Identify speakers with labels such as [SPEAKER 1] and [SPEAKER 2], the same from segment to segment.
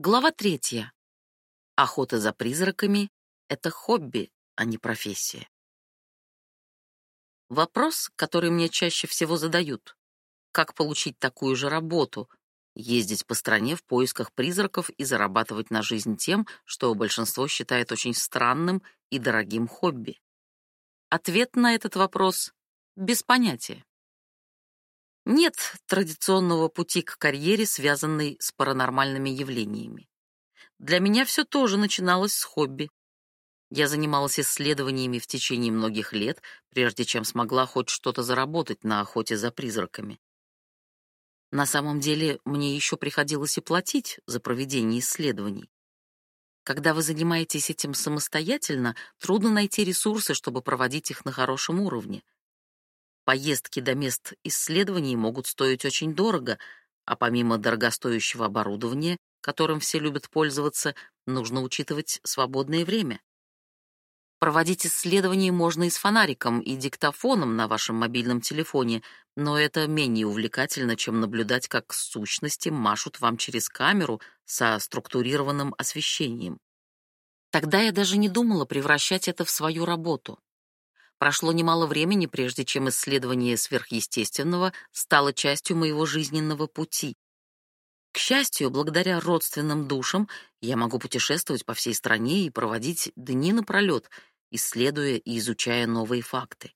[SPEAKER 1] Глава третья. Охота за призраками — это хобби, а не профессия. Вопрос, который мне чаще всего задают — как получить такую же работу, ездить по стране в поисках призраков и зарабатывать на жизнь тем, что большинство считает очень странным и дорогим хобби? Ответ на этот вопрос — без понятия. Нет традиционного пути к карьере, связанной с паранормальными явлениями. Для меня все тоже начиналось с хобби. Я занималась исследованиями в течение многих лет, прежде чем смогла хоть что-то заработать на охоте за призраками. На самом деле, мне еще приходилось и платить за проведение исследований. Когда вы занимаетесь этим самостоятельно, трудно найти ресурсы, чтобы проводить их на хорошем уровне — Поездки до мест исследований могут стоить очень дорого, а помимо дорогостоящего оборудования, которым все любят пользоваться, нужно учитывать свободное время. Проводить исследования можно и с фонариком, и диктофоном на вашем мобильном телефоне, но это менее увлекательно, чем наблюдать, как сущности машут вам через камеру со структурированным освещением. Тогда я даже не думала превращать это в свою работу. Прошло немало времени, прежде чем исследование сверхъестественного стало частью моего жизненного пути. К счастью, благодаря родственным душам я могу путешествовать по всей стране и проводить дни напролет, исследуя и изучая новые факты.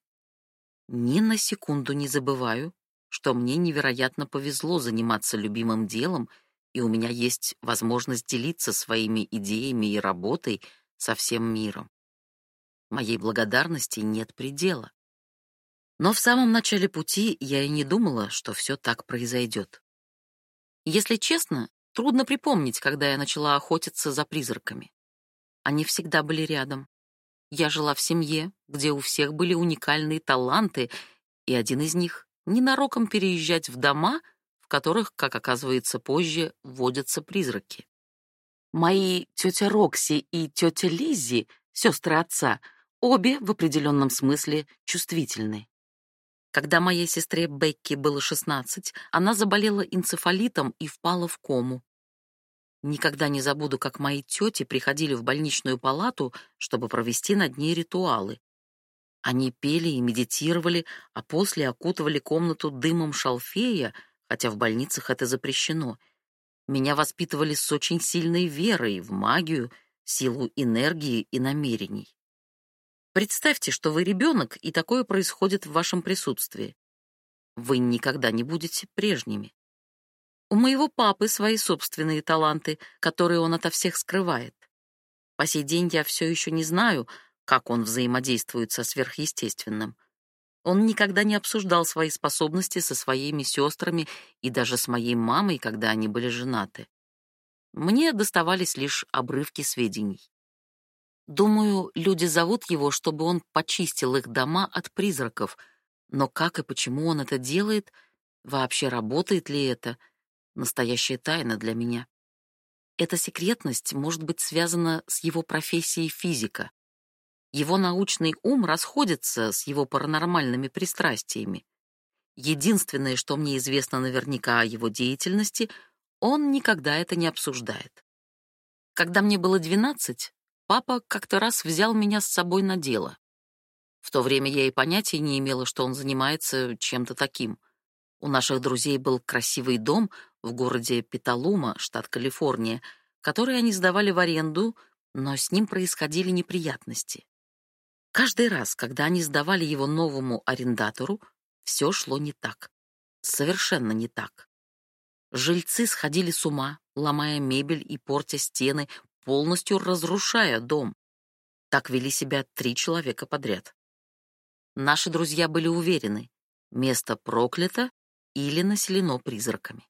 [SPEAKER 1] Ни на секунду не забываю, что мне невероятно повезло заниматься любимым делом, и у меня есть возможность делиться своими идеями и работой со всем миром. Моей благодарности нет предела. Но в самом начале пути я и не думала, что все так произойдет. Если честно, трудно припомнить, когда я начала охотиться за призраками. Они всегда были рядом. Я жила в семье, где у всех были уникальные таланты, и один из них не — ненароком переезжать в дома, в которых, как оказывается позже, водятся призраки. Мои тетя Рокси и тетя Лиззи, сестры отца — Обе в определенном смысле чувствительны. Когда моей сестре Бекки было 16, она заболела энцефалитом и впала в кому. Никогда не забуду, как мои тети приходили в больничную палату, чтобы провести над ней ритуалы. Они пели и медитировали, а после окутывали комнату дымом шалфея, хотя в больницах это запрещено. Меня воспитывали с очень сильной верой в магию, силу энергии и намерений. Представьте, что вы ребенок, и такое происходит в вашем присутствии. Вы никогда не будете прежними. У моего папы свои собственные таланты, которые он ото всех скрывает. По сей день я все еще не знаю, как он взаимодействует со сверхъестественным. Он никогда не обсуждал свои способности со своими сестрами и даже с моей мамой, когда они были женаты. Мне доставались лишь обрывки сведений. Думаю, люди зовут его, чтобы он почистил их дома от призраков. Но как и почему он это делает? Вообще работает ли это? Настоящая тайна для меня. Эта секретность может быть связана с его профессией физика. Его научный ум расходится с его паранормальными пристрастиями. Единственное, что мне известно наверняка о его деятельности, он никогда это не обсуждает. Когда мне было 12, папа как-то раз взял меня с собой на дело. В то время я и понятия не имела, что он занимается чем-то таким. У наших друзей был красивый дом в городе Петалума, штат Калифорния, который они сдавали в аренду, но с ним происходили неприятности. Каждый раз, когда они сдавали его новому арендатору, все шло не так. Совершенно не так. Жильцы сходили с ума, ломая мебель и портя стены, полностью разрушая дом. Так вели себя три человека подряд. Наши друзья были уверены, место проклято или населено призраками.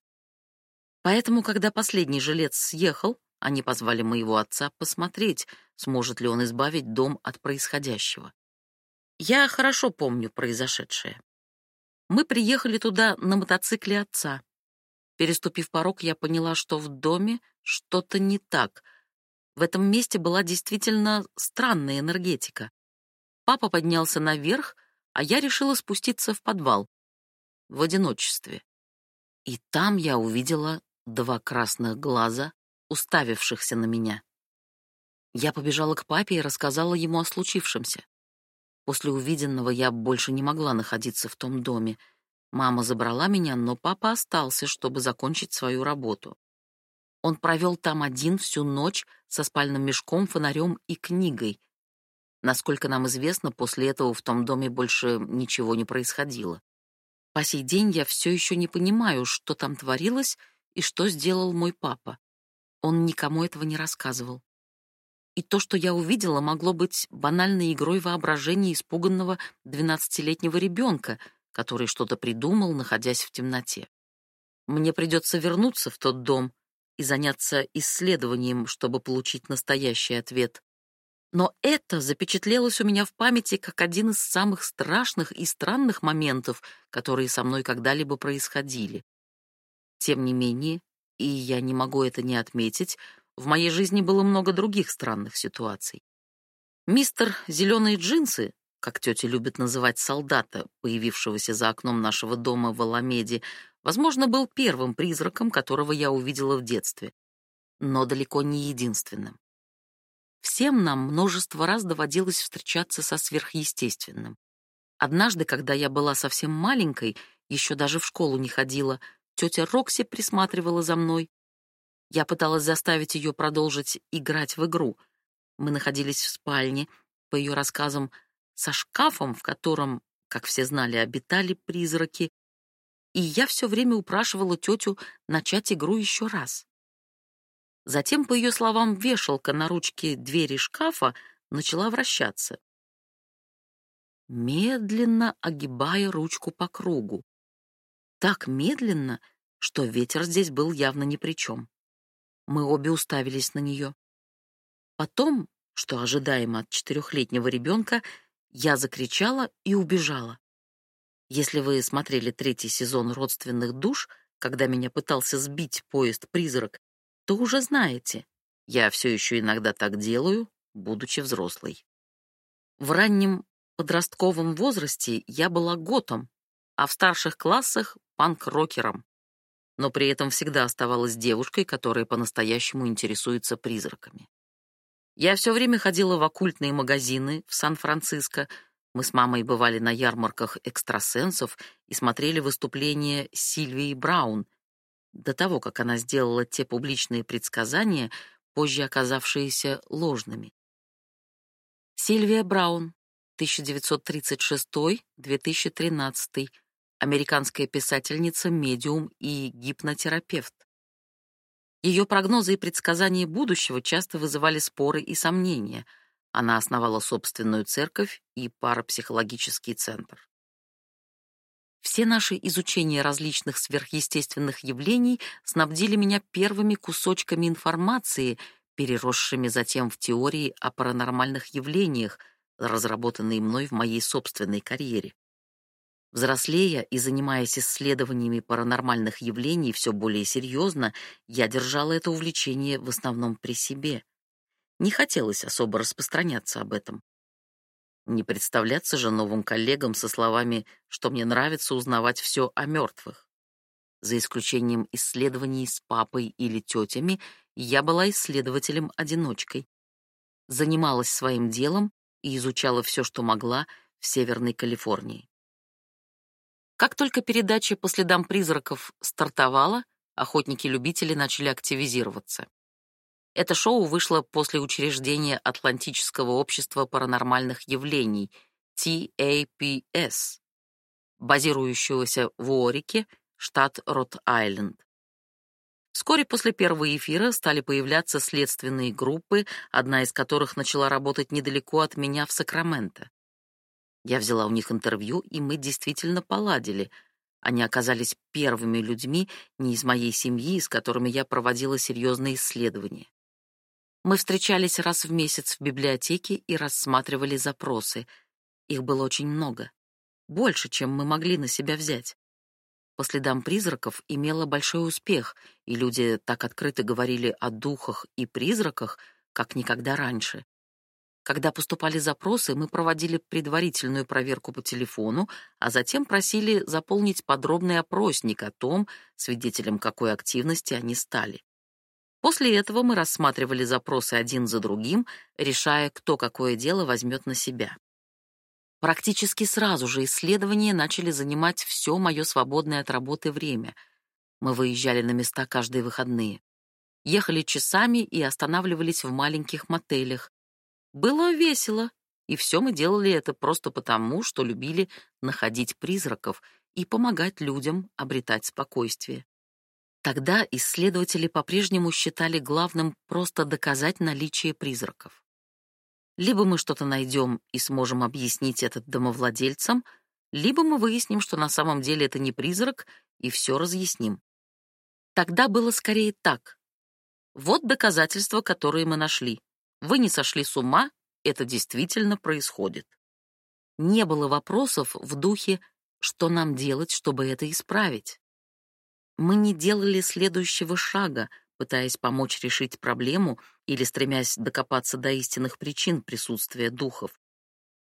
[SPEAKER 1] Поэтому, когда последний жилец съехал, они позвали моего отца посмотреть, сможет ли он избавить дом от происходящего. Я хорошо помню произошедшее. Мы приехали туда на мотоцикле отца. Переступив порог, я поняла, что в доме что-то не так, в этом месте была действительно странная энергетика. Папа поднялся наверх, а я решила спуститься в подвал. В одиночестве. И там я увидела два красных глаза, уставившихся на меня. Я побежала к папе и рассказала ему о случившемся. После увиденного я больше не могла находиться в том доме. Мама забрала меня, но папа остался, чтобы закончить свою работу. Он провел там один всю ночь со спальным мешком, фонарем и книгой. Насколько нам известно, после этого в том доме больше ничего не происходило. По сей день я все еще не понимаю, что там творилось и что сделал мой папа. Он никому этого не рассказывал. И то, что я увидела, могло быть банальной игрой воображения испуганного двенадцатилетнего ребенка, который что-то придумал, находясь в темноте. Мне придется вернуться в тот дом, и заняться исследованием, чтобы получить настоящий ответ. Но это запечатлелось у меня в памяти как один из самых страшных и странных моментов, которые со мной когда-либо происходили. Тем не менее, и я не могу это не отметить, в моей жизни было много других странных ситуаций. Мистер «Зеленые джинсы», как тетя любит называть солдата, появившегося за окном нашего дома в Аламеде, возможно, был первым призраком, которого я увидела в детстве, но далеко не единственным. Всем нам множество раз доводилось встречаться со сверхъестественным. Однажды, когда я была совсем маленькой, еще даже в школу не ходила, тетя Рокси присматривала за мной. Я пыталась заставить ее продолжить играть в игру. Мы находились в спальне. По ее рассказам, со шкафом, в котором, как все знали, обитали призраки, и я все время упрашивала тетю начать игру еще раз. Затем, по ее словам, вешалка на ручке двери шкафа начала вращаться, медленно огибая ручку по кругу. Так медленно, что ветер здесь был явно ни при чем. Мы обе уставились на нее. Потом, что ожидаемо от четырехлетнего ребенка, я закричала и убежала. Если вы смотрели третий сезон «Родственных душ», когда меня пытался сбить поезд-призрак, то уже знаете, я все еще иногда так делаю, будучи взрослой. В раннем подростковом возрасте я была готом, а в старших классах — панк-рокером. Но при этом всегда оставалась девушкой, которая по-настоящему интересуется призраками. Я все время ходила в оккультные магазины в Сан-Франциско. Мы с мамой бывали на ярмарках экстрасенсов и смотрели выступления Сильвии Браун до того, как она сделала те публичные предсказания, позже оказавшиеся ложными. Сильвия Браун, 1936-2013, американская писательница, медиум и гипнотерапевт. Ее прогнозы и предсказания будущего часто вызывали споры и сомнения. Она основала собственную церковь и парапсихологический центр. Все наши изучения различных сверхъестественных явлений снабдили меня первыми кусочками информации, переросшими затем в теории о паранормальных явлениях, разработанные мной в моей собственной карьере. Взрослея и занимаясь исследованиями паранормальных явлений все более серьезно, я держала это увлечение в основном при себе. Не хотелось особо распространяться об этом. Не представляться же новым коллегам со словами, что мне нравится узнавать все о мертвых. За исключением исследований с папой или тетями, я была исследователем-одиночкой. Занималась своим делом и изучала все, что могла в Северной Калифорнии. Как только передача по следам призраков стартовала, охотники-любители начали активизироваться. Это шоу вышло после учреждения Атлантического общества паранормальных явлений, TAPS, базирующегося в Уорике, штат Рот-Айленд. Вскоре после первого эфира стали появляться следственные группы, одна из которых начала работать недалеко от меня в Сакраменто. Я взяла у них интервью, и мы действительно поладили. Они оказались первыми людьми не из моей семьи, с которыми я проводила серьезные исследования. Мы встречались раз в месяц в библиотеке и рассматривали запросы. Их было очень много. Больше, чем мы могли на себя взять. По следам призраков имела большой успех, и люди так открыто говорили о духах и призраках, как никогда раньше. Когда поступали запросы, мы проводили предварительную проверку по телефону, а затем просили заполнить подробный опросник о том, свидетелем какой активности они стали. После этого мы рассматривали запросы один за другим, решая, кто какое дело возьмет на себя. Практически сразу же исследования начали занимать все мое свободное от работы время. Мы выезжали на места каждые выходные. Ехали часами и останавливались в маленьких мотелях, было весело, и все мы делали это просто потому, что любили находить призраков и помогать людям обретать спокойствие. Тогда исследователи по-прежнему считали главным просто доказать наличие призраков. Либо мы что-то найдем и сможем объяснить это домовладельцам, либо мы выясним, что на самом деле это не призрак, и все разъясним. Тогда было скорее так. Вот доказательства, которые мы нашли. Вы не сошли с ума, это действительно происходит. Не было вопросов в духе «что нам делать, чтобы это исправить?» Мы не делали следующего шага, пытаясь помочь решить проблему или стремясь докопаться до истинных причин присутствия духов.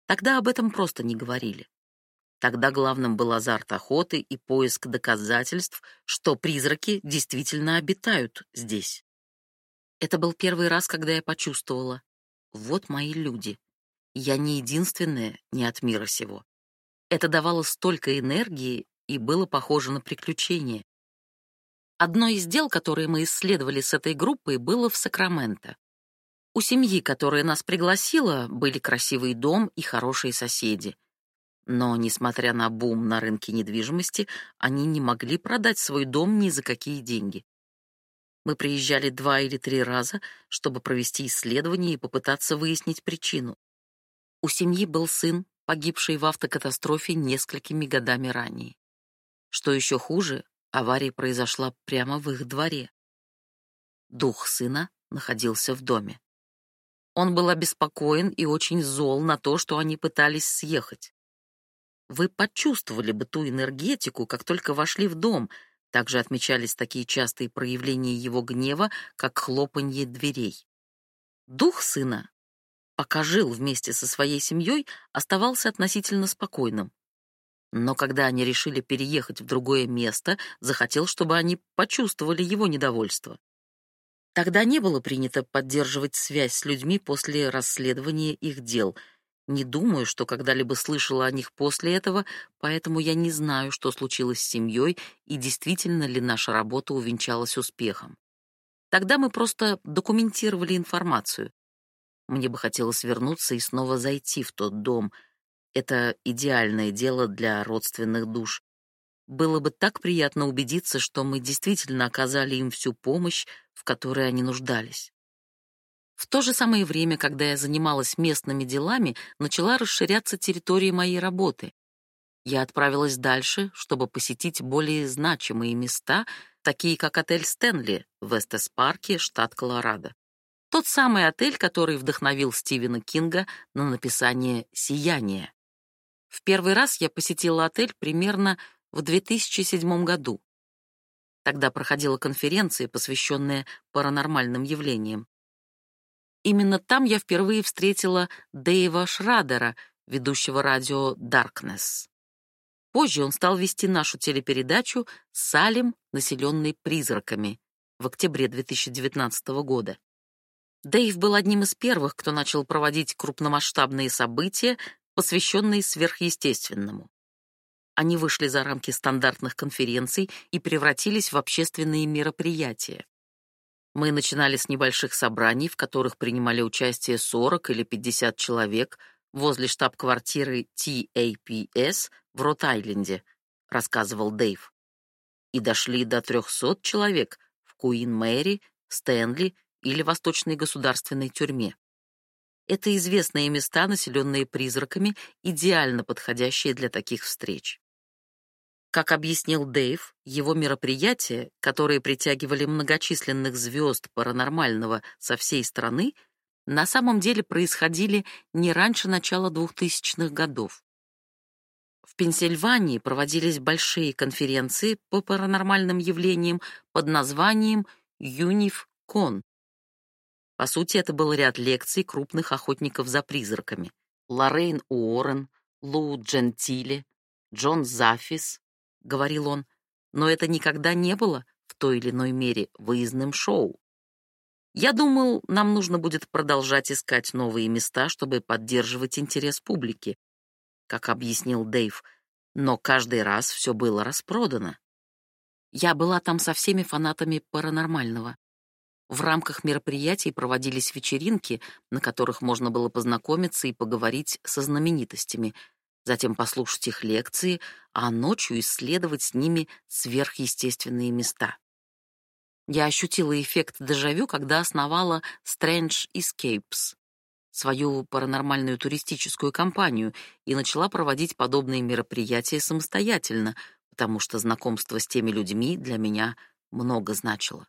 [SPEAKER 1] Тогда об этом просто не говорили. Тогда главным был азарт охоты и поиск доказательств, что призраки действительно обитают здесь. Это был первый раз, когда я почувствовала. Вот мои люди. Я не единственная не от мира сего. Это давало столько энергии и было похоже на приключение. Одно из дел, которые мы исследовали с этой группой, было в Сакраменто. У семьи, которая нас пригласила, были красивый дом и хорошие соседи. Но, несмотря на бум на рынке недвижимости, они не могли продать свой дом ни за какие деньги. Мы приезжали два или три раза, чтобы провести исследование и попытаться выяснить причину. У семьи был сын, погибший в автокатастрофе несколькими годами ранее. Что еще хуже, авария произошла прямо в их дворе. Дух сына находился в доме. Он был обеспокоен и очень зол на то, что они пытались съехать. Вы почувствовали бы ту энергетику, как только вошли в дом, также отмечались такие частые проявления его гнева, как хлопанье дверей. Дух сына, пока жил вместе со своей семьей, оставался относительно спокойным. Но когда они решили переехать в другое место, захотел, чтобы они почувствовали его недовольство. Тогда не было принято поддерживать связь с людьми после расследования их дел — не думаю, что когда-либо слышала о них после этого, поэтому я не знаю, что случилось с семьей и действительно ли наша работа увенчалась успехом. Тогда мы просто документировали информацию. Мне бы хотелось вернуться и снова зайти в тот дом. Это идеальное дело для родственных душ. Было бы так приятно убедиться, что мы действительно оказали им всю помощь, в которой они нуждались. В то же самое время, когда я занималась местными делами, начала расширяться территория моей работы. Я отправилась дальше, чтобы посетить более значимые места, такие как отель «Стэнли» в Эстес-парке, штат Колорадо. Тот самый отель, который вдохновил Стивена Кинга на написание «Сияние». В первый раз я посетила отель примерно в 2007 году. Тогда проходила конференция, посвященная паранормальным явлениям. Именно там я впервые встретила Дэйва Шрадера, ведущего радио Darkness. Позже он стал вести нашу телепередачу «Салим, населенный призраками» в октябре 2019 года. Дэйв был одним из первых, кто начал проводить крупномасштабные события, посвященные сверхъестественному. Они вышли за рамки стандартных конференций и превратились в общественные мероприятия. Мы начинали с небольших собраний, в которых принимали участие 40 или 50 человек возле штаб-квартиры TAPS в Рот-Айленде, рассказывал Дэйв. И дошли до 300 человек в Куин-Мэри, Стэнли или Восточной государственной тюрьме. Это известные места, населенные призраками, идеально подходящие для таких встреч. Как объяснил Дэйв, его мероприятия, которые притягивали многочисленных звезд паранормального со всей страны, на самом деле происходили не раньше начала 2000-х годов. В Пенсильвании проводились большие конференции по паранормальным явлениям под названием «Юнифкон». По сути, это был ряд лекций крупных охотников за призраками. Лоррейн Уоррен, Лу Джентили, Джон Зафис, говорил он, но это никогда не было в той или иной мере выездным шоу. Я думал, нам нужно будет продолжать искать новые места, чтобы поддерживать интерес публики, как объяснил Дэйв, но каждый раз все было распродано. Я была там со всеми фанатами паранормального. В рамках мероприятий проводились вечеринки, на которых можно было познакомиться и поговорить со знаменитостями — затем послушать их лекции, а ночью исследовать с ними сверхъестественные места. Я ощутила эффект дежавю, когда основала Strange Escapes, свою паранормальную туристическую компанию, и начала проводить подобные мероприятия самостоятельно, потому что знакомство с теми людьми для меня много значило.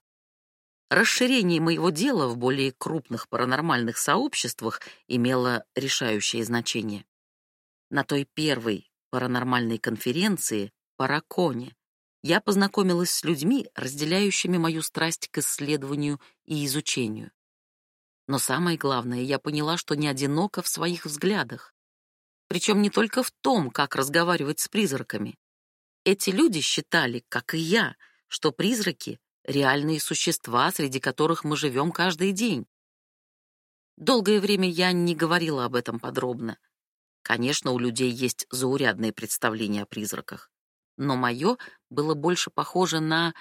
[SPEAKER 1] Расширение моего дела в более крупных паранормальных сообществах имело решающее значение. На той первой паранормальной конференции, Параконе, я познакомилась с людьми, разделяющими мою страсть к исследованию и изучению. Но самое главное, я поняла, что не одинока в своих взглядах. Причем не только в том, как разговаривать с призраками. Эти люди считали, как и я, что призраки — реальные существа, среди которых мы живем каждый день. Долгое время я не говорила об этом подробно. Конечно, у людей есть заурядные представления о призраках. Но мое было больше похоже на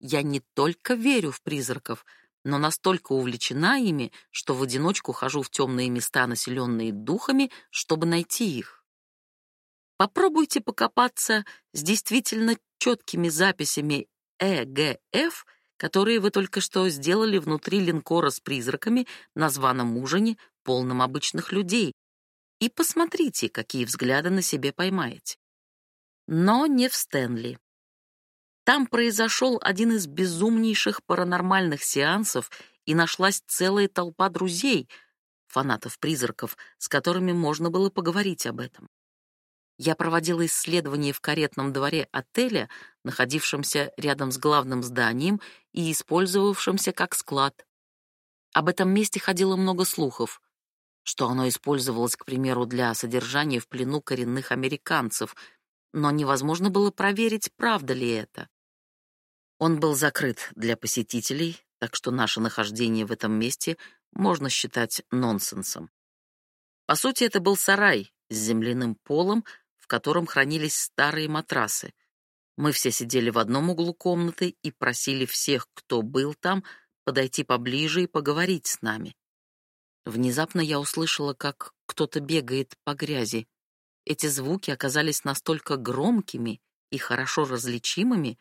[SPEAKER 1] «я не только верю в призраков», но настолько увлечена ими, что в одиночку хожу в темные места, населенные духами, чтобы найти их. Попробуйте покопаться с действительно четкими записями ЭГФ, которые вы только что сделали внутри линкора с призраками на званом ужине, полном обычных людей, и посмотрите, какие взгляды на себе поймаете. Но не в Стэнли. Там произошел один из безумнейших паранормальных сеансов, и нашлась целая толпа друзей, фанатов-призраков, с которыми можно было поговорить об этом. Я проводила исследование в каретном дворе отеля, находившемся рядом с главным зданием и использовавшемся как склад. Об этом месте ходило много слухов что оно использовалось, к примеру, для содержания в плену коренных американцев, но невозможно было проверить, правда ли это. Он был закрыт для посетителей, так что наше нахождение в этом месте можно считать нонсенсом. По сути, это был сарай с земляным полом, в котором хранились старые матрасы. Мы все сидели в одном углу комнаты и просили всех, кто был там, подойти поближе и поговорить с нами. Внезапно я услышала, как кто-то бегает по грязи. Эти звуки оказались настолько громкими и хорошо различимыми,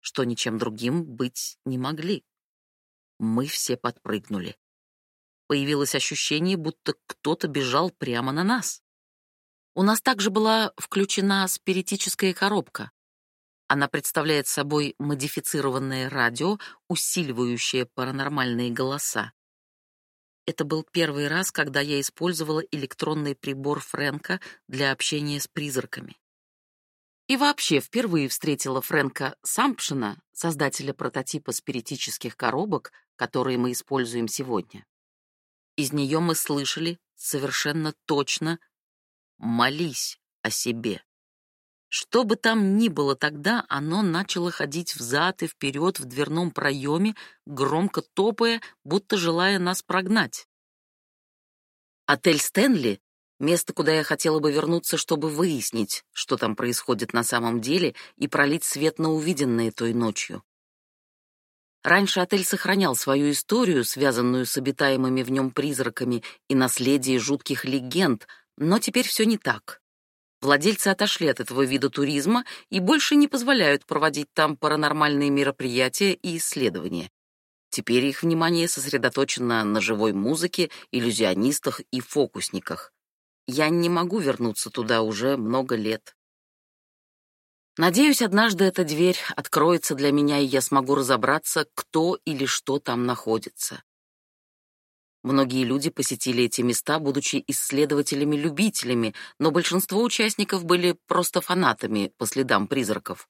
[SPEAKER 1] что ничем другим быть не могли. Мы все подпрыгнули. Появилось ощущение, будто кто-то бежал прямо на нас. У нас также была включена спиритическая коробка. Она представляет собой модифицированное радио, усиливающее паранормальные голоса. Это был первый раз, когда я использовала электронный прибор Френка для общения с призраками. И вообще впервые встретила Френка Сампшина, создателя прототипа спиритических коробок, которые мы используем сегодня. Из нее мы слышали совершенно точно «молись о себе». Что бы там ни было тогда, оно начало ходить взад и вперед в дверном проеме, громко топая, будто желая нас прогнать. Отель «Стэнли» — место, куда я хотела бы вернуться, чтобы выяснить, что там происходит на самом деле, и пролить свет на увиденное той ночью. Раньше отель сохранял свою историю, связанную с обитаемыми в нем призраками и наследие жутких легенд, но теперь все не так. Владельцы отошли от этого вида туризма и больше не позволяют проводить там паранормальные мероприятия и исследования. Теперь их внимание сосредоточено на живой музыке, иллюзионистах и фокусниках. Я не могу вернуться туда уже много лет. Надеюсь, однажды эта дверь откроется для меня, и я смогу разобраться, кто или что там находится. Многие люди посетили эти места, будучи исследователями-любителями, но большинство участников были просто фанатами по следам призраков.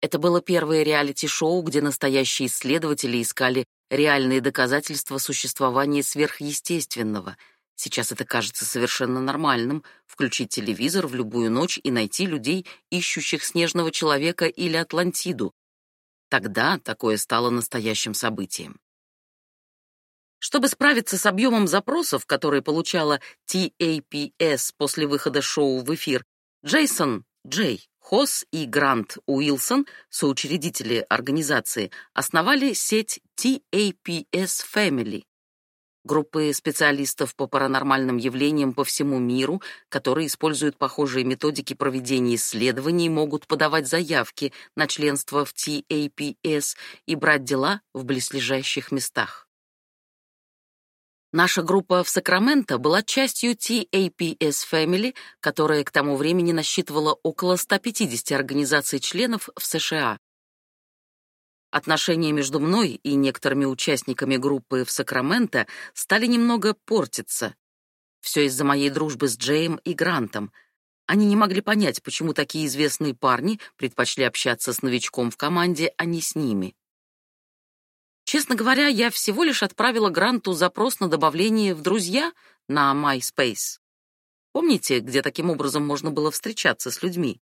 [SPEAKER 1] Это было первое реалити-шоу, где настоящие исследователи искали реальные доказательства существования сверхъестественного. Сейчас это кажется совершенно нормальным — включить телевизор в любую ночь и найти людей, ищущих снежного человека или Атлантиду. Тогда такое стало настоящим событием. Чтобы справиться с объемом запросов, которые получала TAPS после выхода шоу в эфир, Джейсон Джей Хосс и Грант Уилсон, соучредители организации, основали сеть TAPS Family, группы специалистов по паранормальным явлениям по всему миру, которые используют похожие методики проведения исследований, могут подавать заявки на членство в TAPS и брать дела в близлежащих местах. Наша группа в Сакраменто была частью TAPS Family, которая к тому времени насчитывала около 150 организаций-членов в США. Отношения между мной и некоторыми участниками группы в Сакраменто стали немного портиться. Все из-за моей дружбы с Джеем и Грантом. Они не могли понять, почему такие известные парни предпочли общаться с новичком в команде, а не с ними. Честно говоря, я всего лишь отправила Гранту запрос на добавление в друзья на MySpace. Помните, где таким образом можно было встречаться с людьми?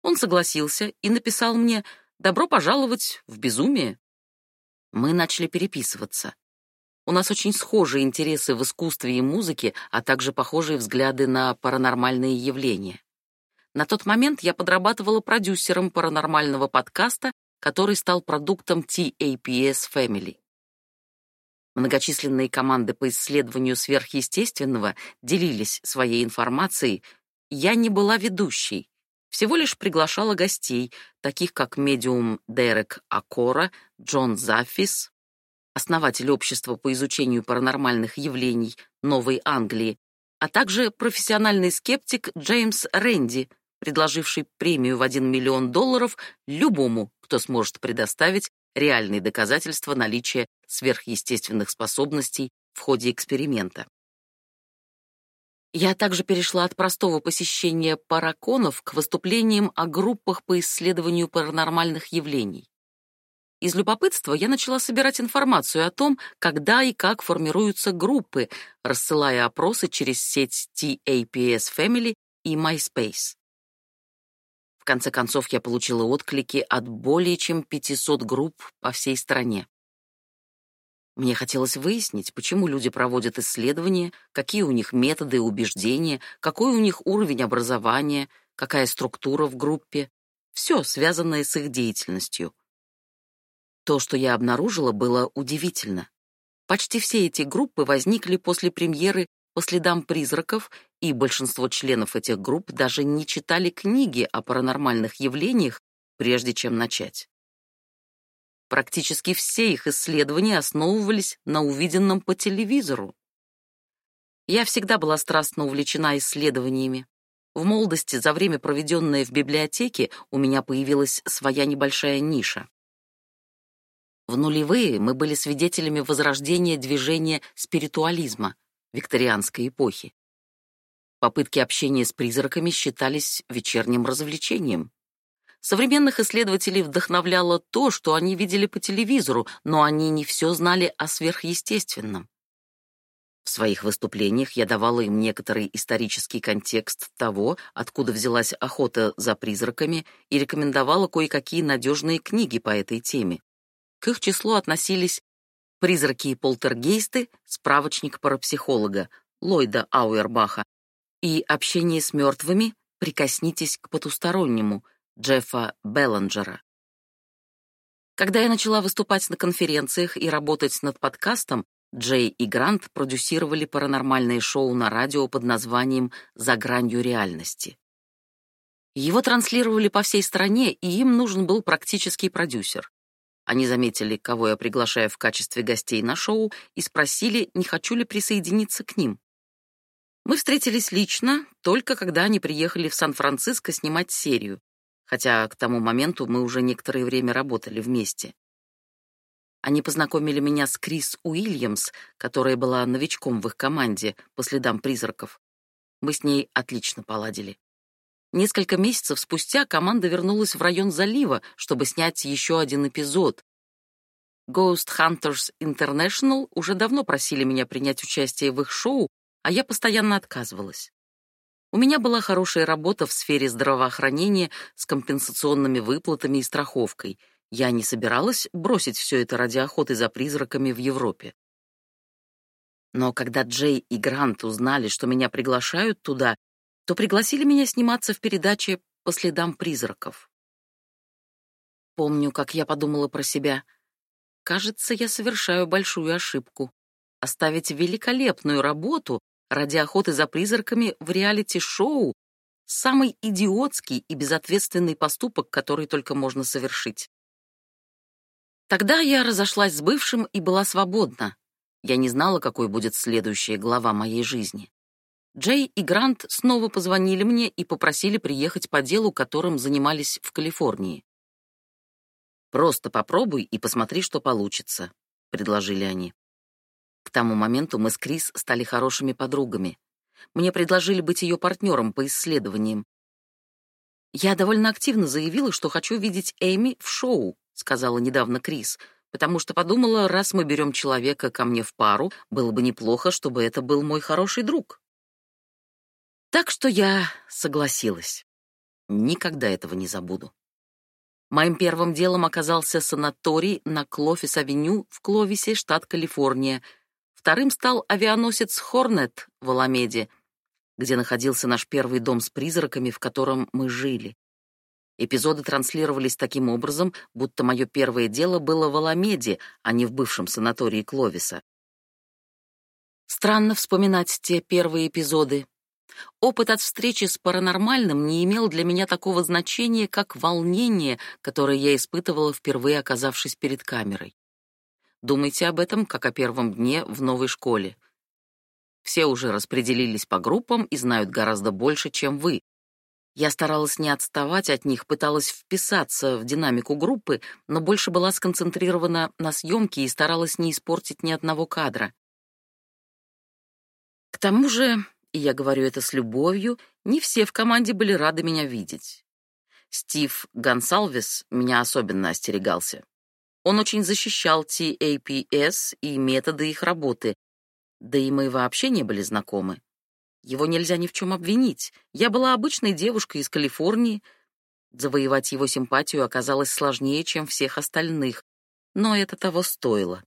[SPEAKER 1] Он согласился и написал мне «Добро пожаловать в безумие». Мы начали переписываться. У нас очень схожие интересы в искусстве и музыке, а также похожие взгляды на паранормальные явления. На тот момент я подрабатывала продюсером паранормального подкаста который стал продуктом TAPS Family. Многочисленные команды по исследованию сверхъестественного делились своей информацией. Я не была ведущей, всего лишь приглашала гостей, таких как медиум Дерек Акора, Джон Зафис, основатель общества по изучению паранормальных явлений Новой Англии, а также профессиональный скептик Джеймс Рэнди, предложивший премию в 1 миллион долларов любому кто сможет предоставить реальные доказательства наличия сверхъестественных способностей в ходе эксперимента. Я также перешла от простого посещения параконов к выступлениям о группах по исследованию паранормальных явлений. Из любопытства я начала собирать информацию о том, когда и как формируются группы, рассылая опросы через сеть TAPS Family и MySpace. В конце концов, я получила отклики от более чем 500 групп по всей стране. Мне хотелось выяснить, почему люди проводят исследования, какие у них методы и убеждения, какой у них уровень образования, какая структура в группе. Все, связанное с их деятельностью. То, что я обнаружила, было удивительно. Почти все эти группы возникли после премьеры «По следам призраков» и большинство членов этих групп даже не читали книги о паранормальных явлениях, прежде чем начать. Практически все их исследования основывались на увиденном по телевизору. Я всегда была страстно увлечена исследованиями. В молодости, за время, проведенное в библиотеке, у меня появилась своя небольшая ниша. В нулевые мы были свидетелями возрождения движения спиритуализма викторианской эпохи. Попытки общения с призраками считались вечерним развлечением. Современных исследователей вдохновляло то, что они видели по телевизору, но они не все знали о сверхъестественном. В своих выступлениях я давала им некоторый исторический контекст того, откуда взялась охота за призраками, и рекомендовала кое-какие надежные книги по этой теме. К их числу относились «Призраки и полтергейсты», справочник парапсихолога Ллойда Ауэрбаха и «Общение с мертвыми. Прикоснитесь к потустороннему» Джеффа Белланджера. Когда я начала выступать на конференциях и работать над подкастом, Джей и Грант продюсировали паранормальное шоу на радио под названием «За гранью реальности». Его транслировали по всей стране, и им нужен был практический продюсер. Они заметили, кого я приглашаю в качестве гостей на шоу, и спросили, не хочу ли присоединиться к ним. Мы встретились лично, только когда они приехали в Сан-Франциско снимать серию, хотя к тому моменту мы уже некоторое время работали вместе. Они познакомили меня с Крис Уильямс, которая была новичком в их команде по следам призраков. Мы с ней отлично поладили. Несколько месяцев спустя команда вернулась в район залива, чтобы снять еще один эпизод. Ghost Hunters International уже давно просили меня принять участие в их шоу, а я постоянно отказывалась. У меня была хорошая работа в сфере здравоохранения с компенсационными выплатами и страховкой. Я не собиралась бросить все это ради охоты за призраками в Европе. Но когда Джей и Грант узнали, что меня приглашают туда, то пригласили меня сниматься в передаче «По следам призраков». Помню, как я подумала про себя. Кажется, я совершаю большую ошибку. Оставить великолепную работу Ради охоты за призраками в реалити-шоу — самый идиотский и безответственный поступок, который только можно совершить. Тогда я разошлась с бывшим и была свободна. Я не знала, какой будет следующая глава моей жизни. Джей и Грант снова позвонили мне и попросили приехать по делу, которым занимались в Калифорнии. «Просто попробуй и посмотри, что получится», — предложили они. К тому моменту мы с Крис стали хорошими подругами. Мне предложили быть ее партнером по исследованиям. «Я довольно активно заявила, что хочу видеть Эми в шоу», — сказала недавно Крис, потому что подумала, раз мы берем человека ко мне в пару, было бы неплохо, чтобы это был мой хороший друг. Так что я согласилась. Никогда этого не забуду. Моим первым делом оказался санаторий на Клофис-авеню в Кловисе, штат Калифорния — Вторым стал авианосец «Хорнет» в Аламеде, где находился наш первый дом с призраками, в котором мы жили. Эпизоды транслировались таким образом, будто мое первое дело было в Аламеде, а не в бывшем санатории Кловиса. Странно вспоминать те первые эпизоды. Опыт от встречи с паранормальным не имел для меня такого значения, как волнение, которое я испытывала, впервые оказавшись перед камерой. Думайте об этом, как о первом дне в новой школе. Все уже распределились по группам и знают гораздо больше, чем вы. Я старалась не отставать от них, пыталась вписаться в динамику группы, но больше была сконцентрирована на съемке и старалась не испортить ни одного кадра. К тому же, и я говорю это с любовью, не все в команде были рады меня видеть. Стив Гонсалвес меня особенно остерегался. Он очень защищал TAPS и методы их работы. Да и мы вообще не были знакомы. Его нельзя ни в чем обвинить. Я была обычной девушкой из Калифорнии. Завоевать его симпатию оказалось сложнее, чем всех остальных, но это того стоило.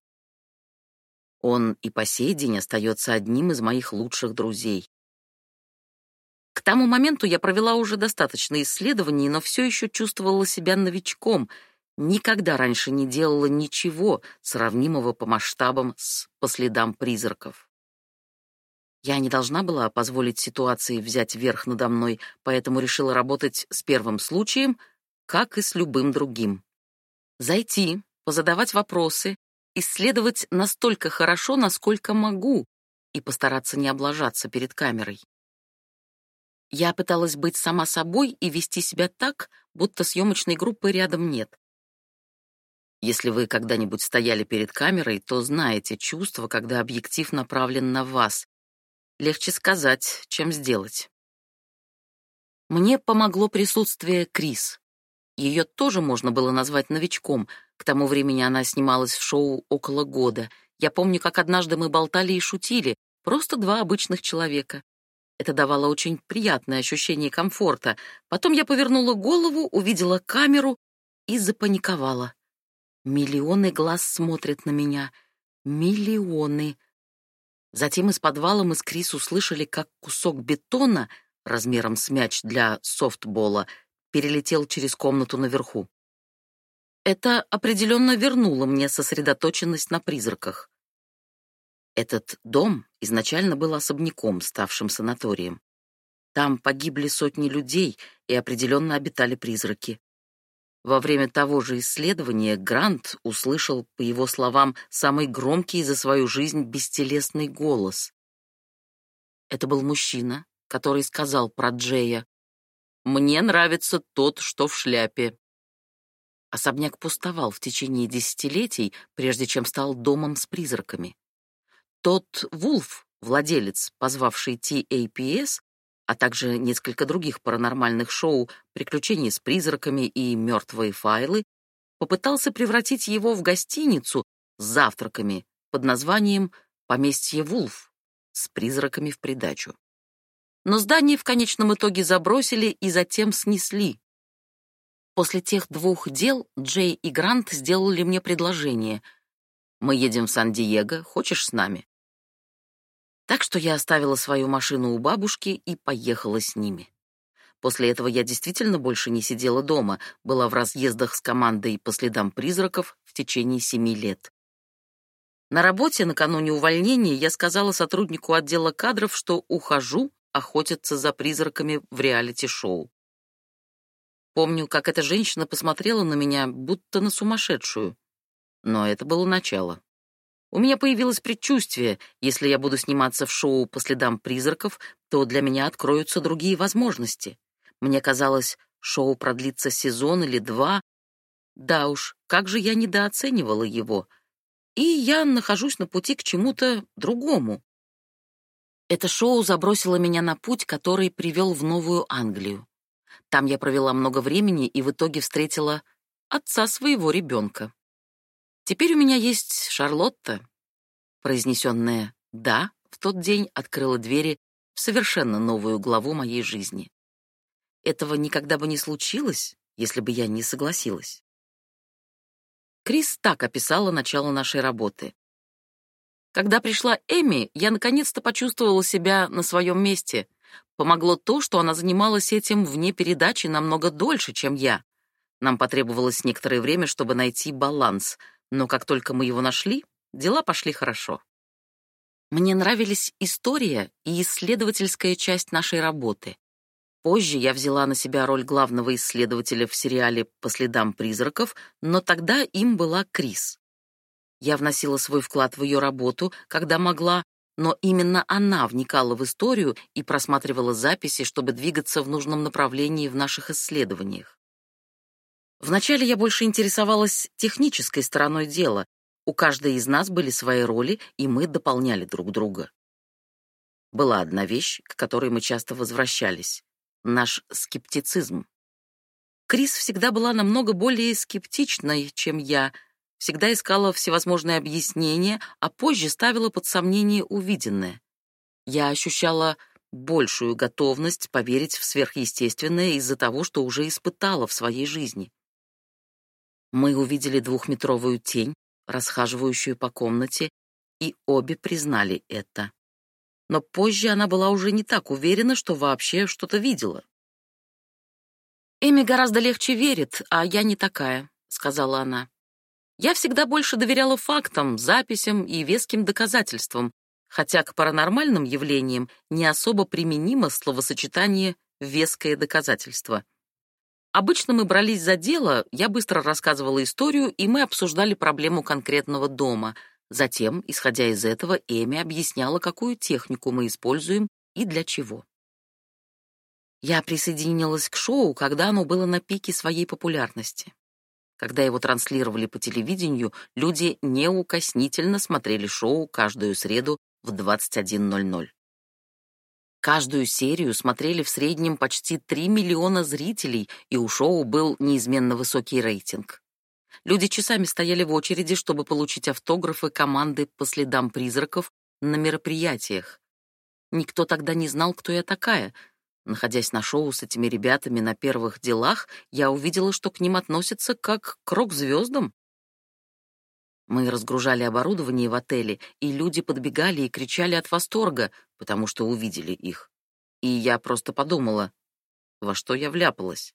[SPEAKER 1] Он и по сей день остается одним из моих лучших друзей. К тому моменту я провела уже достаточно исследований, но все еще чувствовала себя новичком — никогда раньше не делала ничего сравнимого по масштабам с по следам призраков. Я не должна была позволить ситуации взять верх надо мной, поэтому решила работать с первым случаем, как и с любым другим. Зайти, позадавать вопросы, исследовать настолько хорошо, насколько могу, и постараться не облажаться перед камерой. Я пыталась быть сама собой и вести себя так, будто съемочной группы рядом нет. Если вы когда-нибудь стояли перед камерой, то знаете чувство, когда объектив направлен на вас. Легче сказать, чем сделать. Мне помогло присутствие Крис. Ее тоже можно было назвать новичком. К тому времени она снималась в шоу около года. Я помню, как однажды мы болтали и шутили, просто два обычных человека. Это давало очень приятное ощущение комфорта. Потом я повернула голову, увидела камеру и запаниковала. Миллионы глаз смотрят на меня. Миллионы. Затем из подвала мы с Крис услышали, как кусок бетона размером с мяч для софтбола перелетел через комнату наверху. Это определенно вернуло мне сосредоточенность на призраках. Этот дом изначально был особняком, ставшим санаторием. Там погибли сотни людей и определенно обитали призраки. Во время того же исследования Грант услышал, по его словам, самый громкий за свою жизнь бестелесный голос. Это был мужчина, который сказал про Джея «Мне нравится тот, что в шляпе». Особняк пустовал в течение десятилетий, прежде чем стал домом с призраками. Тот Вулф, владелец, позвавший TAPS, а также несколько других паранормальных шоу «Приключения с призраками» и «Мертвые файлы», попытался превратить его в гостиницу с завтраками под названием «Поместье Вулф» с призраками в придачу. Но здание в конечном итоге забросили и затем снесли. После тех двух дел Джей и Грант сделали мне предложение. «Мы едем в Сан-Диего, хочешь с нами?» Так что я оставила свою машину у бабушки и поехала с ними. После этого я действительно больше не сидела дома, была в разъездах с командой по следам призраков в течение семи лет. На работе накануне увольнения я сказала сотруднику отдела кадров, что ухожу охотиться за призраками в реалити-шоу. Помню, как эта женщина посмотрела на меня, будто на сумасшедшую. Но это было начало. У меня появилось предчувствие, если я буду сниматься в шоу по следам призраков, то для меня откроются другие возможности. Мне казалось, шоу продлится сезон или два. Да уж, как же я недооценивала его. И я нахожусь на пути к чему-то другому. Это шоу забросило меня на путь, который привел в Новую Англию. Там я провела много времени и в итоге встретила отца своего ребенка. Теперь у меня есть Шарлотта. Произнесенное да в тот день открыла двери в совершенно новую главу моей жизни. Этого никогда бы не случилось, если бы я не согласилась. Крис так описала начало нашей работы. Когда пришла Эми, я наконец-то почувствовала себя на своем месте. Помогло то, что она занималась этим вне передачи намного дольше, чем я. Нам потребовалось некоторое время, чтобы найти баланс — но как только мы его нашли, дела пошли хорошо. Мне нравились история и исследовательская часть нашей работы. Позже я взяла на себя роль главного исследователя в сериале «По следам призраков», но тогда им была Крис. Я вносила свой вклад в ее работу, когда могла, но именно она вникала в историю и просматривала записи, чтобы двигаться в нужном направлении в наших исследованиях. Вначале я больше интересовалась технической стороной дела. У каждой из нас были свои роли, и мы дополняли друг друга. Была одна вещь, к которой мы часто возвращались — наш скептицизм. Крис всегда была намного более скептичной, чем я, всегда искала всевозможные объяснения, а позже ставила под сомнение увиденное. Я ощущала большую готовность поверить в сверхъестественное из-за того, что уже испытала в своей жизни. Мы увидели двухметровую тень, расхаживающую по комнате, и обе признали это. Но позже она была уже не так уверена, что вообще что-то видела. «Эми гораздо легче верит, а я не такая», — сказала она. «Я всегда больше доверяла фактам, записям и веским доказательствам, хотя к паранормальным явлениям не особо применимо словосочетание «веское доказательство». Обычно мы брались за дело, я быстро рассказывала историю, и мы обсуждали проблему конкретного дома. Затем, исходя из этого, Эми объясняла, какую технику мы используем и для чего. Я присоединилась к шоу, когда оно было на пике своей популярности. Когда его транслировали по телевидению, люди неукоснительно смотрели шоу каждую среду в 21.00. Каждую серию смотрели в среднем почти 3 миллиона зрителей, и у шоу был неизменно высокий рейтинг. Люди часами стояли в очереди, чтобы получить автографы команды по следам призраков на мероприятиях. Никто тогда не знал, кто я такая. Находясь на шоу с этими ребятами на первых делах, я увидела, что к ним относятся как к рок-звездам. Мы разгружали оборудование в отеле, и люди подбегали и кричали от восторга, потому что увидели их. И я просто подумала, во что я вляпалась.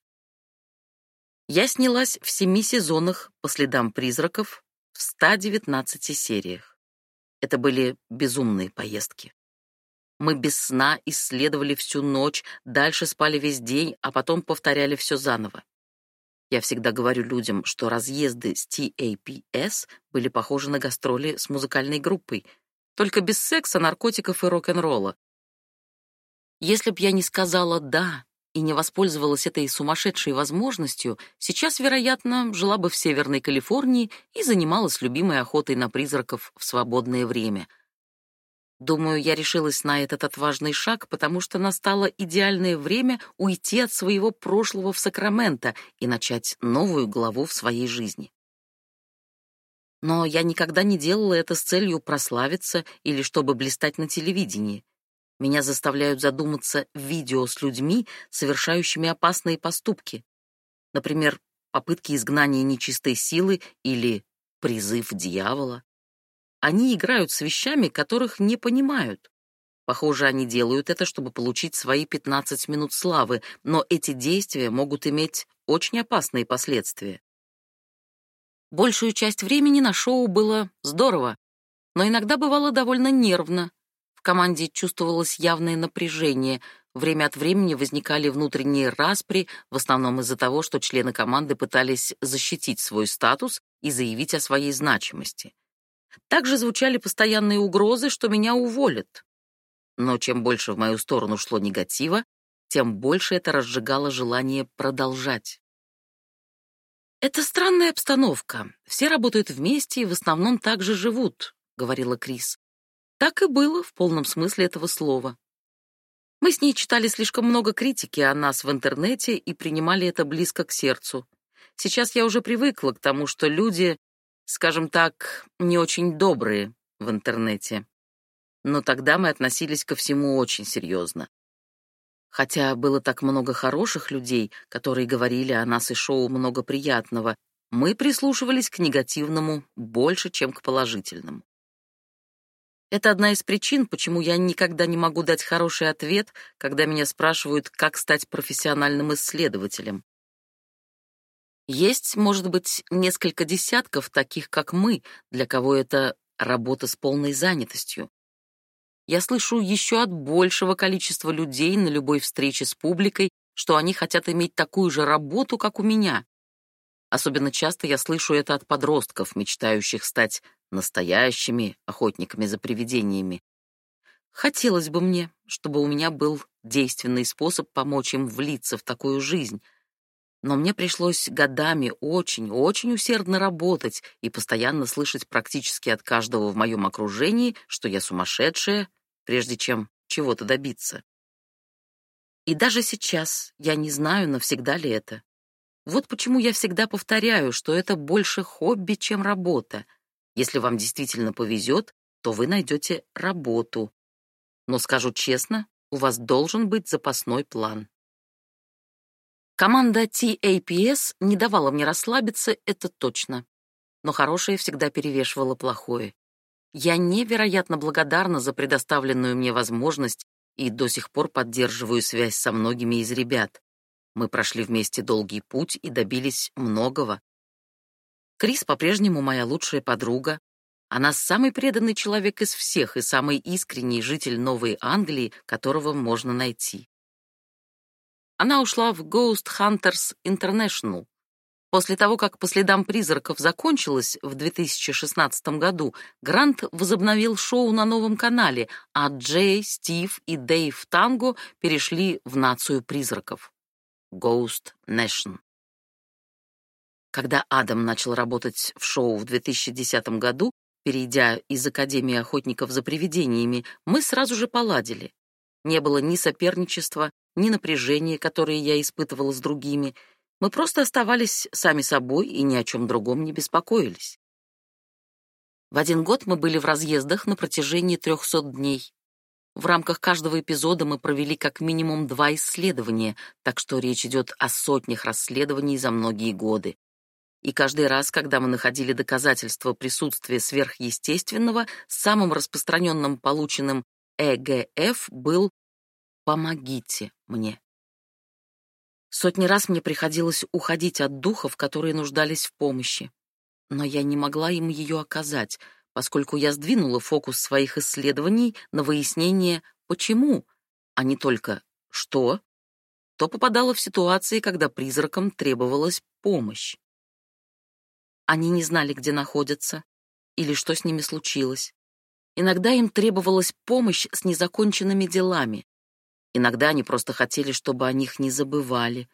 [SPEAKER 1] Я снялась в семи сезонах по следам призраков в 119 сериях. Это были безумные поездки. Мы без сна исследовали всю ночь, дальше спали весь день, а потом повторяли все заново. Я всегда говорю людям, что разъезды с TAPS были похожи на гастроли с музыкальной группой, только без секса, наркотиков и рок-н-ролла. Если б я не сказала «да» и не воспользовалась этой сумасшедшей возможностью, сейчас, вероятно, жила бы в Северной Калифорнии и занималась любимой охотой на призраков в свободное время — Думаю, я решилась на этот отважный шаг, потому что настало идеальное время уйти от своего прошлого в Сакраменто и начать новую главу в своей жизни. Но я никогда не делала это с целью прославиться или чтобы блистать на телевидении. Меня заставляют задуматься видео с людьми, совершающими опасные поступки. Например, попытки изгнания нечистой силы или призыв дьявола. Они играют с вещами, которых не понимают. Похоже, они делают это, чтобы получить свои 15 минут славы, но эти действия могут иметь очень опасные последствия. Большую часть времени на шоу было здорово, но иногда бывало довольно нервно. В команде чувствовалось явное напряжение. Время от времени возникали внутренние распри, в основном из-за того, что члены команды пытались защитить свой статус и заявить о своей значимости. Также звучали постоянные угрозы, что меня уволят. Но чем больше в мою сторону шло негатива, тем больше это разжигало желание продолжать. «Это странная обстановка. Все работают вместе и в основном так же живут», — говорила Крис. Так и было в полном смысле этого слова. Мы с ней читали слишком много критики о нас в интернете и принимали это близко к сердцу. Сейчас я уже привыкла к тому, что люди скажем так, не очень добрые в интернете. Но тогда мы относились ко всему очень серьезно. Хотя было так много хороших людей, которые говорили о нас и шоу много приятного, мы прислушивались к негативному больше, чем к положительному. Это одна из причин, почему я никогда не могу дать хороший ответ, когда меня спрашивают, как стать профессиональным исследователем. Есть, может быть, несколько десятков таких, как мы, для кого это работа с полной занятостью. Я слышу еще от большего количества людей на любой встрече с публикой, что они хотят иметь такую же работу, как у меня. Особенно часто я слышу это от подростков, мечтающих стать настоящими охотниками за привидениями. Хотелось бы мне, чтобы у меня был действенный способ помочь им влиться в такую жизнь — но мне пришлось годами очень-очень усердно работать и постоянно слышать практически от каждого в моем окружении, что я сумасшедшая, прежде чем чего-то добиться. И даже сейчас я не знаю, навсегда ли это. Вот почему я всегда повторяю, что это больше хобби, чем работа. Если вам действительно повезет, то вы найдете работу. Но скажу честно, у вас должен быть запасной план. Команда TAPS не давала мне расслабиться, это точно. Но хорошее всегда перевешивало плохое. Я невероятно благодарна за предоставленную мне возможность и до сих пор поддерживаю связь со многими из ребят. Мы прошли вместе долгий путь и добились многого. Крис по-прежнему моя лучшая подруга. Она самый преданный человек из всех и самый искренний житель Новой Англии, которого можно найти она ушла в Ghost Hunters International. После того, как «По следам призраков» закончилось в 2016 году, Грант возобновил шоу на новом канале, а Джей, Стив и Дэйв Танго перешли в нацию призраков. Ghost Nation. Когда Адам начал работать в шоу в 2010 году, перейдя из Академии охотников за привидениями, мы сразу же поладили. Не было ни соперничества, ни напряжение, которое я испытывала с другими. Мы просто оставались сами собой и ни о чем другом не беспокоились. В один год мы были в разъездах на протяжении 300 дней. В рамках каждого эпизода мы провели как минимум два исследования, так что речь идет о сотнях расследований за многие годы. И каждый раз, когда мы находили доказательства присутствия сверхъестественного, самым распространенным полученным ЭГФ был «Помогите мне». Сотни раз мне приходилось уходить от духов, которые нуждались в помощи. Но я не могла им ее оказать, поскольку я сдвинула фокус своих исследований на выяснение «почему», а не только «что», то попадала в ситуации, когда призракам требовалась помощь. Они не знали, где находятся или что с ними случилось. Иногда им требовалась помощь с незаконченными делами. Иногда они просто хотели, чтобы о них не забывали.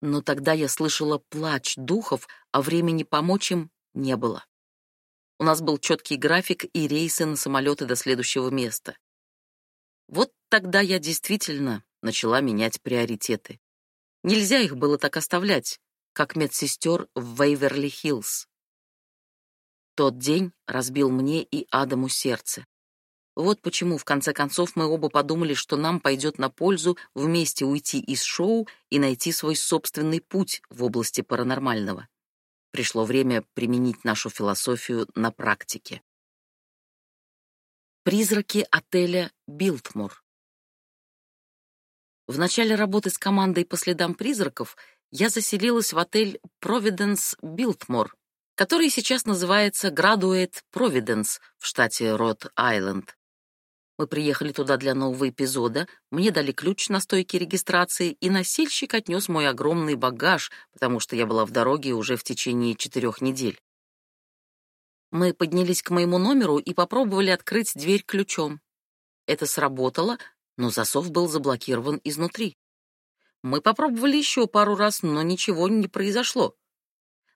[SPEAKER 1] Но тогда я слышала плач духов, а времени помочь им не было. У нас был четкий график и рейсы на самолеты до следующего места. Вот тогда я действительно начала менять приоритеты. Нельзя их было так оставлять, как медсестер в Вейверли-Хиллз. Тот день разбил мне и Адаму сердце. Вот почему, в конце концов, мы оба подумали, что нам пойдет на пользу вместе уйти из шоу и найти свой собственный путь в области паранормального. Пришло время применить нашу философию на практике. Призраки отеля «Билтмор». В начале работы с командой по следам призраков я заселилась в отель «Провиденс Билтмор», который сейчас называется «Градуэйт Провиденс» в штате Род-Айленд. Мы приехали туда для нового эпизода, мне дали ключ на стойке регистрации, и носильщик отнес мой огромный багаж, потому что я была в дороге уже в течение четырех недель. Мы поднялись к моему номеру и попробовали открыть дверь ключом. Это сработало, но засов был заблокирован изнутри. Мы попробовали еще пару раз, но ничего не произошло.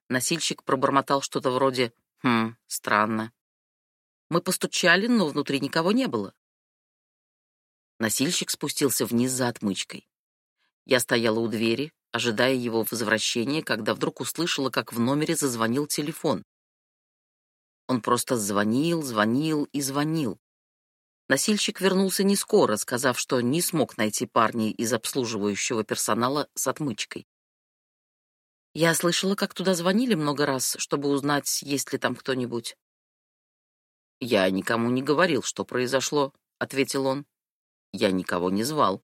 [SPEAKER 1] Носильщик пробормотал что-то вроде «Хм, странно». Мы постучали, но внутри никого не было. Носильщик спустился вниз за отмычкой. Я стояла у двери, ожидая его возвращения, когда вдруг услышала, как в номере зазвонил телефон. Он просто звонил, звонил и звонил. Носильщик вернулся не скоро, сказав, что не смог найти парня из обслуживающего персонала с отмычкой. Я слышала, как туда звонили много раз, чтобы узнать, есть ли там кто-нибудь. «Я никому не говорил, что произошло», — ответил он. Я никого не звал.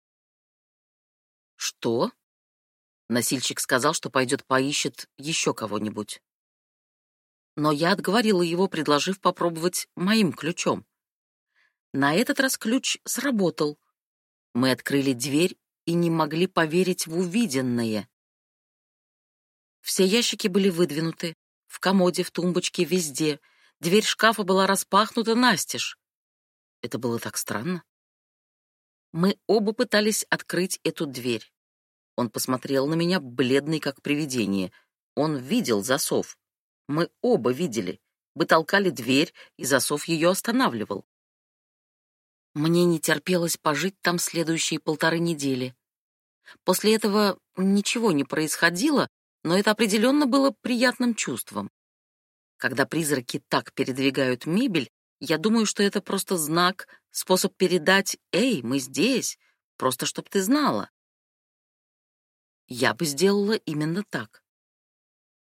[SPEAKER 1] Что? Носильщик сказал, что пойдет поищет еще кого-нибудь. Но я отговорила его, предложив попробовать моим ключом. На этот раз ключ сработал. Мы открыли дверь и не могли поверить в увиденное. Все ящики были выдвинуты, в комоде, в тумбочке, везде. Дверь шкафа была распахнута настежь. Это было так странно. Мы оба пытались открыть эту дверь. Он посмотрел на меня, бледный как привидение. Он видел засов. Мы оба видели. Мы толкали дверь, и засов ее останавливал. Мне не терпелось пожить там следующие полторы недели. После этого ничего не происходило, но это определенно было приятным чувством. Когда призраки так передвигают мебель, я думаю, что это просто знак, способ передать «Эй, мы здесь», просто чтоб ты знала. Я бы сделала именно так.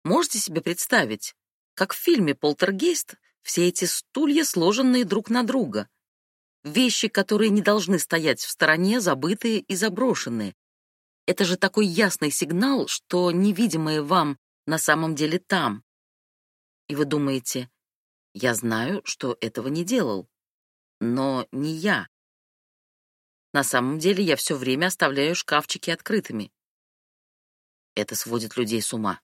[SPEAKER 1] Можете себе представить, как в фильме «Полтергейст» все эти стулья, сложенные друг на друга. Вещи, которые не должны стоять в стороне, забытые и заброшенные. Это же такой ясный сигнал, что невидимое вам на самом деле там. И вы думаете, я знаю, что этого не делал. Но не я. На самом деле я все время оставляю шкафчики открытыми. Это сводит людей с ума.